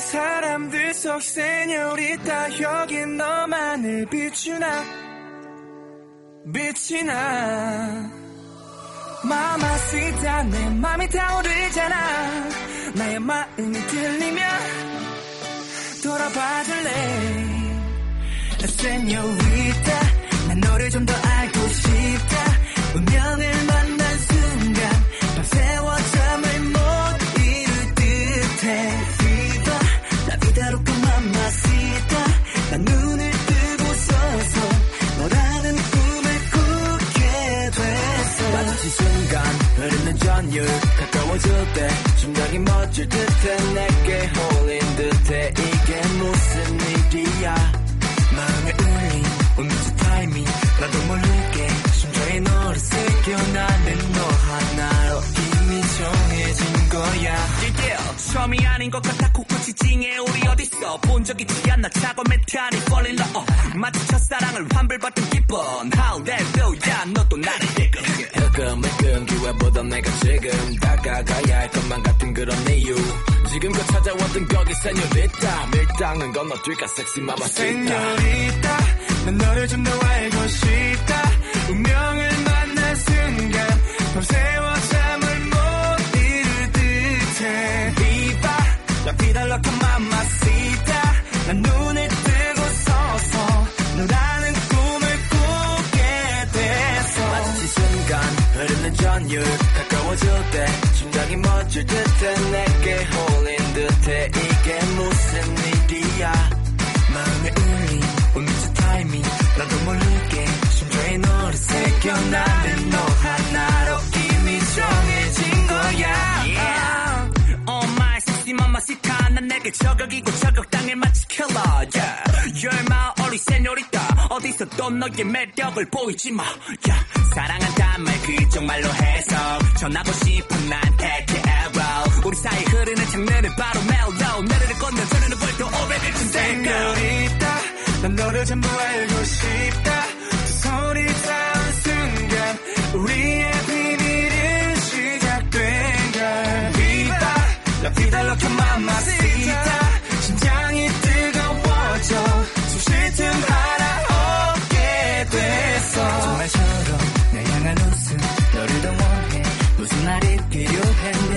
사람들 속 세뇨리따 여기 너만을 비추나 빛이 나. 마마시다 내 맘이 타오르잖아. 나의 마음이 들리면 돌아봐줄래? 세뇨리따 난 너를 좀 더 알고 싶다 전율 가까워질 때 심장이 멎을 듯해. 내게 홀린 듯해. 이게 무슨 일이야? 마음에 울린 운명의 타이밍. 나도 모르게. 심장에 너를 새겨. 나는 너 하나로 이미 정해진 거야. yeah. 처음이 아닌 것 같아. 코끝이 찡해. 우리 어딨어 본적 있지 않나. 차고 메타니 fall in love. 마치 첫사랑을 환불받은 기분. How that feel 야 너도 나를 지금 힐끔힐끔 기회보다 내가 지금 다가가야 할 것만 같은 그런 이유. 지금껏 찾아왔던 거기 세뇨리따 밀당은 건너뛸까 섹시 마마시타 세뇨리따 난 너를 좀 더 알고 싶다. 운명을 만난 순간 밤새워 잠을 못 이룰 듯해. Viva La vida loca mamacita 난 눈을 전율 가까워질 때 심장이 멎을 듯해 내게 홀린 듯해 이게 무슨 일이야 마음에 울린 운명의 타이밍 나도 모르게 심장에 너를 새겨 나는 너 하나로 이미 정해진 거야 Oh my sexy mamacita 난 내게 저격이고 저 또 너의 매력을 보이지 마. Yeah. 사랑한단 말 그쪽 말로 해서 전하고 싶은 난 take it arrow 우리 사이 흐르는 장르는 바로 mellow. 내리를 건너 저리는 벌써 500일 쯤 될까 세뇨리따 난 너를 전부 알고 싶다 que yo tengo.